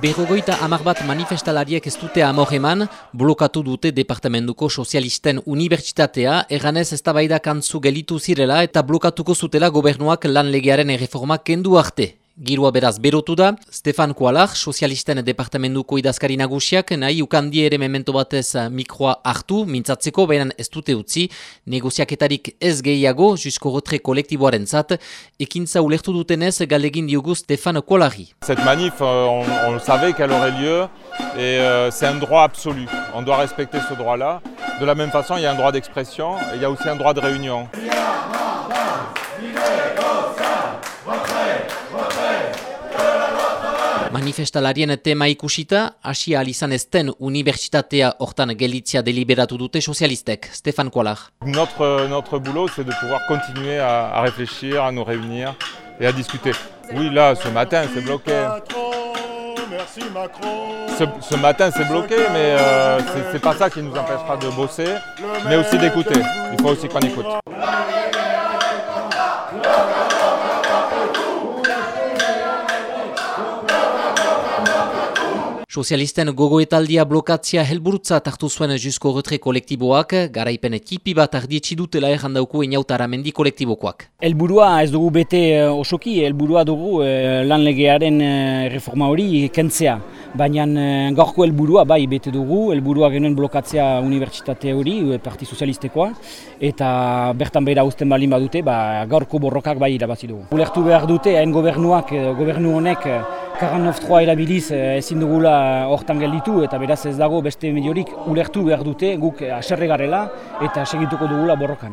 Berrogoita amar bat manifestalariek ez dute amor blokatu dute Departamentuko Sozialisten Unibertsitatea, eganez ez da kantzu gelitu zirela eta blokatuko zutela gobernuak lan legearen erreformak kendu arte. Girua beraz berotu da, Stefan Kualak, sozialisten departamentuko idazkari nagusiak, nahi ukandi ere memento batez eh, mikroa hartu, mintzatzeko, baina ez dute utzi, negoziaketarik ez gehiago, jusko rotre kolektiboaren zat, ekintza ulertu dutenez galegin diogu Stefan Kualari. Cette manif, euh, on, on savait qu'elle aurait lieu, et euh, c'est un droit absolu. On doit respecter ce droit-là. De la même façon, il y a un droit d'expression, il y a aussi un droit de réunion. Manifestalarien tema ikusita, hasi izan ezten unibertsitatea hortan gelitzia deliberatu dute sozialistek. Stefan Kualar. Notre, notre boulot, c'est de pouvoir continuer à, à réfléchir, à nous réunir et à discuter. Oui, là, ce matin, c'est bloqué. Merci Macron. Ce, ce matin, c'est bloqué, mais euh, c'est pas ça qui nous empêchera de bosser, mais aussi d'écouter. Il faut aussi qu'on écoute. Sozialisten gogoetaldia blokatzia helburutza hartu zuen Jusko Retre kolektiboak, garaipen tipi bat ardietsi dutela errandauko inautara mendi kolektibokoak. Helburua ez dugu bete eh, osoki, helburua dugu eh, lan legearen eh, reforma hori kentzea. Baina gaurko helburua bai bete dugu, helburua genuen blokatzea unibertsitate hori, Parti Sozialistekoa, eta bertan behera uzten balin badute, ba, gaurko borrokak bai irabazi dugu. Ulertu behar dute, hain gobernuak, gobernu honek, 49.3 erabiliz ezin dugula hortan gelditu eta beraz ez dago beste mediorik ulertu behar dute guk aserre garela eta segituko dugula borrokan.